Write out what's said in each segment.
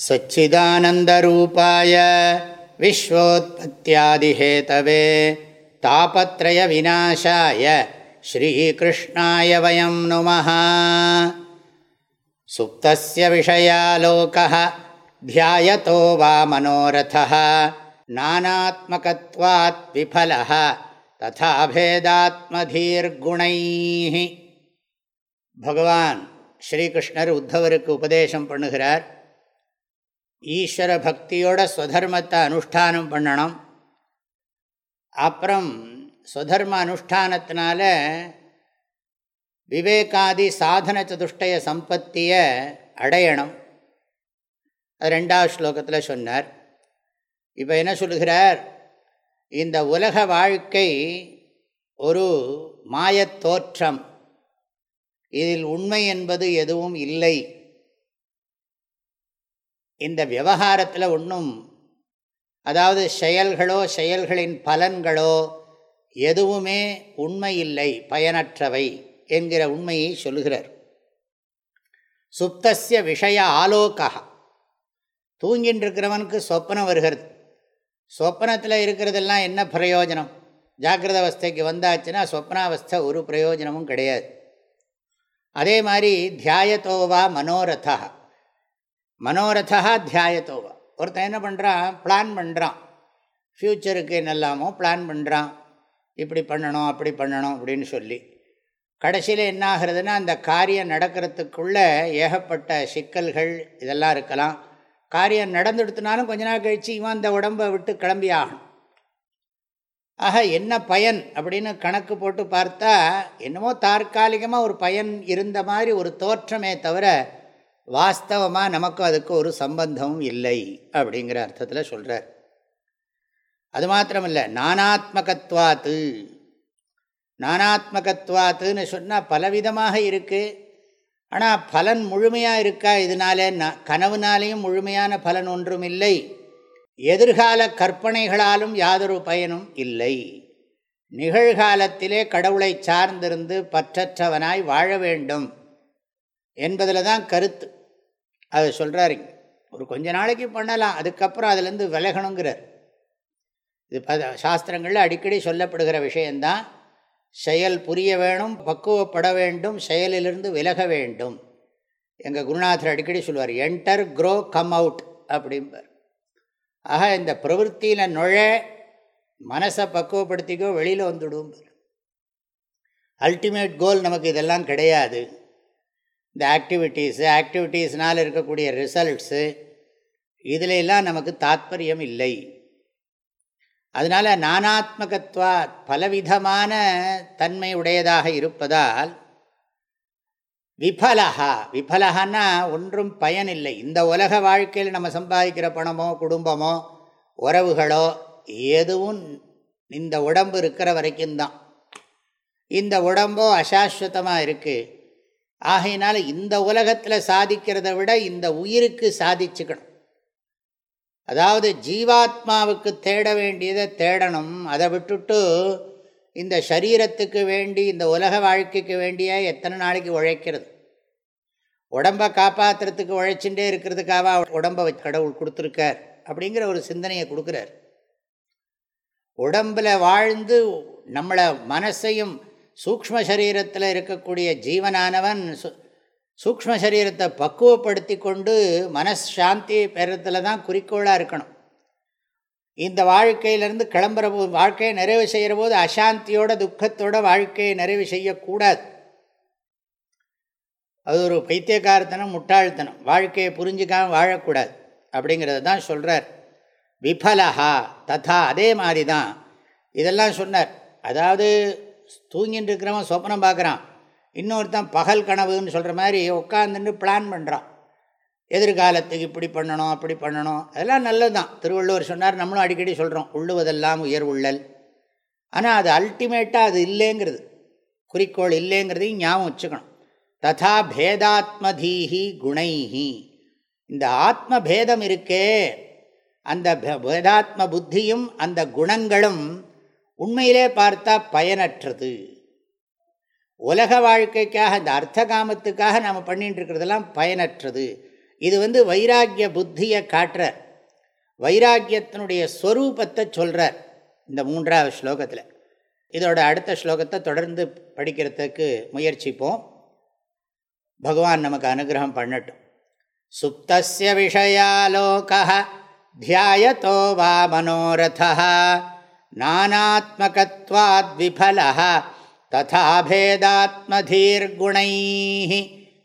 सच्चिदानन्दरूपाय विश्वोत्पत्त्यादिहेतवे तापत्रयविनाशाय श्रीकृष्णाय वयं नुमः सुप्तस्य विषयालोकः ध्यायतो वा मनोरथः नानात्मकत्वात् विफलः तथा भेदात्मधीर्गुणैः பகவான் ஸ்ரீகிருஷ்ணர் உத்தவருக்கு உபதேசம் பண்ணுகிறார் ஈஸ்வர பக்தியோட ஸ்வதர்மத்தை அனுஷ்டானம் பண்ணணும். அப்புறம் ஸ்வதர்ம அனுஷ்டானத்தினால விவேகாதி சாதன சதுஷ்டய சம்பத்தியை அடையணும். அது ரெண்டாவது ஸ்லோகத்தில் சொன்னார். இப்போ என்ன சொல்லுகிறார் இந்த உலக வாழ்க்கை ஒரு மாயத்தோற்றம் இதில் உண்மை என்பது எதுவும் இல்லை. இந்த விவகாரத்தில் ஒன்றும் அதாவது செயல்களோ செயல்களின் பலன்களோ எதுவுமே உண்மை இல்லை பயனற்றவை என்கிற உண்மையை சொல்லுகிறார். சுப்தசிய விஷய ஆலோக்கா தூங்கின்னு இருக்கிறவனுக்கு சொப்பனம் வருகிறது. சொப்பனத்தில் இருக்கிறதெல்லாம் என்ன பிரயோஜனம்? ஜாக்கிரத அவஸ்தைக்கு வந்தாச்சுன்னா சொப்னாவஸ்தை ஒரு பிரயோஜனமும் கிடையாது. அதே மாதிரி தியாயத்தோவா மனோரதா மனோரதா தியாயத்தோவா ஒருத்தன் என்ன பண்ணுறான் பிளான் பண்ணுறான் ஃப்யூச்சருக்கு என்னெல்லாமோ பிளான் பண்ணுறான் இப்படி பண்ணணும் அப்படி பண்ணணும் அப்படின்னு சொல்லி. கடைசியில் என்ன ஆகிறதுனா அந்த காரியம் நடக்கிறதுக்குள்ளே ஏகப்பட்ட சிக்கல்கள் இதெல்லாம் இருக்கலாம். காரியம் நடந்துடுத்தினாலும் கொஞ்ச நாள் கழித்து இவன் அந்த உடம்பை விட்டு கிளம்பி ஆகணும். ஆக என்ன பயன் அப்படின்னு கணக்கு போட்டு பார்த்தா என்னமோ தற்காலிகமாக ஒரு பயன் இருந்த மாதிரி ஒரு தோற்றமே தவிர வாஸ்தவமாக நமக்கும் அதுக்கு ஒரு சம்பந்தமும் இல்லை அப்படிங்கிற அர்த்தத்தில் சொல்கிறார் அது மாத்திரமில்லை நானாத்மகத்வாத்து. நானாத்மகத்வாத்துன்னு சொன்னால் பலவிதமாக இருக்குது ஆனால் பலன் முழுமையாக இருக்கா இதனாலே கனவுனாலேயும் முழுமையான பலன் ஒன்றும் இல்லை. எதிர்கால கற்பனைகளாலும் யாதொரு பயனும் இல்லை. நிகழ்காலத்திலே கடவுளை சார்ந்திருந்து பற்றற்றவனாய் வாழ வேண்டும் என்பதில் தான் கருத்து. அதை சொல்கிறாரு ஒரு கொஞ்ச நாளைக்கு பண்ணலாம் அதுக்கப்புறம் அதுலேருந்து விலகணுங்கிறார். இது ப சாஸ்திரங்களில் அடிக்கடி சொல்லப்படுகிற விஷயந்தான். செயல் புரிய வேணும் பக்குவப்பட வேண்டும் செயலிலிருந்து விலக வேண்டும். எங்கள் குருநாதர் அடிக்கடி சொல்லுவார் என்டர் க்ரோ கம் அவுட் அப்படிம்பார். ஆக இந்த பிரவருத்தியில் நுழ மனசை பக்குவப்படுத்திக்கோ வெளியில் வந்துடும் அல்டிமேட் கோல் நமக்கு இதெல்லாம் கிடையாது. இந்த ஆக்டிவிட்டீஸு ஆக்டிவிட்டீஸ்னால் இருக்கக்கூடிய ரிசல்ட்ஸு இதிலெல்லாம் நமக்கு தாத்பரியம் இல்லை. அதனால் நானாத்மகத்வா பலவிதமான தன்மை உடையதாக இருப்பதால் விபலகா விபலகன்னா ஒன்றும் பயனில்லை. இந்த உலக வாழ்க்கையில் நம்ம சம்பாதிக்கிற பணமோ குடும்பமோ உறவுகளோ எதுவும் இந்த உடம்பு இருக்கிற வரைக்கும் தான். இந்த உடம்போ அசாஸ்வதமாக இருக்குது ஆகையினால இந்த உலகத்தில் சாதிக்கிறத விட இந்த உயிருக்கு சாதிச்சுக்கணும். அதாவது ஜீவாத்மாவுக்கு தேட வேண்டியதை தேடணும். அதை விட்டுட்டு இந்த சரீரத்துக்கு வேண்டி இந்த உலக வாழ்க்கைக்கு வேண்டிய எத்தனை நாளைக்கு உழைக்கிறது? உடம்பை காப்பாற்றுறதுக்கு உழைச்சுட்டே இருக்கிறதுக்காக உடம்பை கடவுள் கொடுத்துருக்கார் அப்படிங்கிற ஒரு சிந்தனையை கொடுக்குறார். உடம்பில் வாழ்ந்து நம்மளை மனசையும் சூக்ம சரீரத்தில் இருக்கக்கூடிய ஜீவனானவன் சூக்ம சரீரத்தை பக்குவப்படுத்தி கொண்டு மனசாந்தி பெறத்தில் தான் குறிக்கோளாக இருக்கணும். இந்த வாழ்க்கையிலேருந்து கிளம்புற போது வாழ்க்கையை நிறைவு செய்கிற போது அசாந்தியோட துக்கத்தோட வாழ்க்கையை நிறைவு செய்யக்கூடாது. அது ஒரு பைத்தியக்காரத்தனம் முட்டாள்தனம். வாழ்க்கையை புரிஞ்சிக்காமல் வாழக்கூடாது. அப்படிங்கிறத தான் சொல்கிறார் விபலஹா ததா அதே மாதிரி தான். இதெல்லாம் சொன்னார். அதாவது தூங்கிட்டு இருக்கிறவன் சொப்னம் பார்க்குறான். இன்னொருத்தன் பகல் கனவுன்னு சொல்கிற மாதிரி உட்காந்துட்டு பிளான் பண்ணுறான். எதிர்காலத்துக்கு இப்படி பண்ணணும் அப்படி பண்ணணும். அதெல்லாம் நல்லது தான் திருவள்ளுவர் சொன்னார் நம்மளும் அடிக்கடி சொல்கிறோம் உள்ளுவதெல்லாம் உயர் உள்ளல். ஆனால் அது அல்டிமேட்டாக அது இல்லைங்கிறது. குறிக்கோள் இல்லைங்கிறதையும் ஞாபகம் வச்சுக்கணும். ததா பேதாத்மதீஹி குணைஹி. இந்த ஆத்ம பேதம் இருக்கே அந்த பேதாத்ம புத்தியும் அந்த குணங்களும் உண்மையிலே பார்த்தா பயனற்றது. உலக வாழ்க்கைக்காக இந்த அர்த்த காமத்துக்காக நாம் பண்ணிட்டு இருக்கிறதெல்லாம் பயனற்றது. இது வந்து வைராக்கிய புத்தியை காட்டுறார் வைராக்கியத்தினுடைய ஸ்வரூபத்தை சொல்கிறார் இந்த மூன்றாவது ஸ்லோகத்தில். இதோட அடுத்த ஸ்லோகத்தை தொடர்ந்து படிக்கிறதுக்கு முயற்சிப்போம். பகவான் நமக்கு அனுகிரகம் பண்ணட்டும். சுப்தஸ்ய விஷயாலோக தியாயத்தோ வா மனோரதா நானாத்மகத்வாத் விபல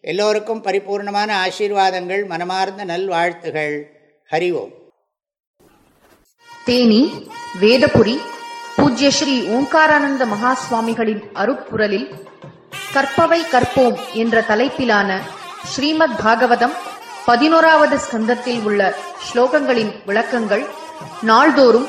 எல்லோருக்கும் பரிபூர்ணமான ஆசீர்வாதங்கள் மனமார்ந்த நல்வாழ்த்துகள். ஓம். தேனி வேதபுரி பூஜ்ய ஸ்ரீ ஓங்காரானந்த மகாஸ்வாமிகளின் அருப்புரலில் கற்பவை கற்போம் என்ற தலைப்பிலான ஸ்ரீமத் பாகவதம் பதினோராவது ஸ்கந்தத்தில் உள்ள ஸ்லோகங்களின் விளக்கங்கள் நாள்தோறும்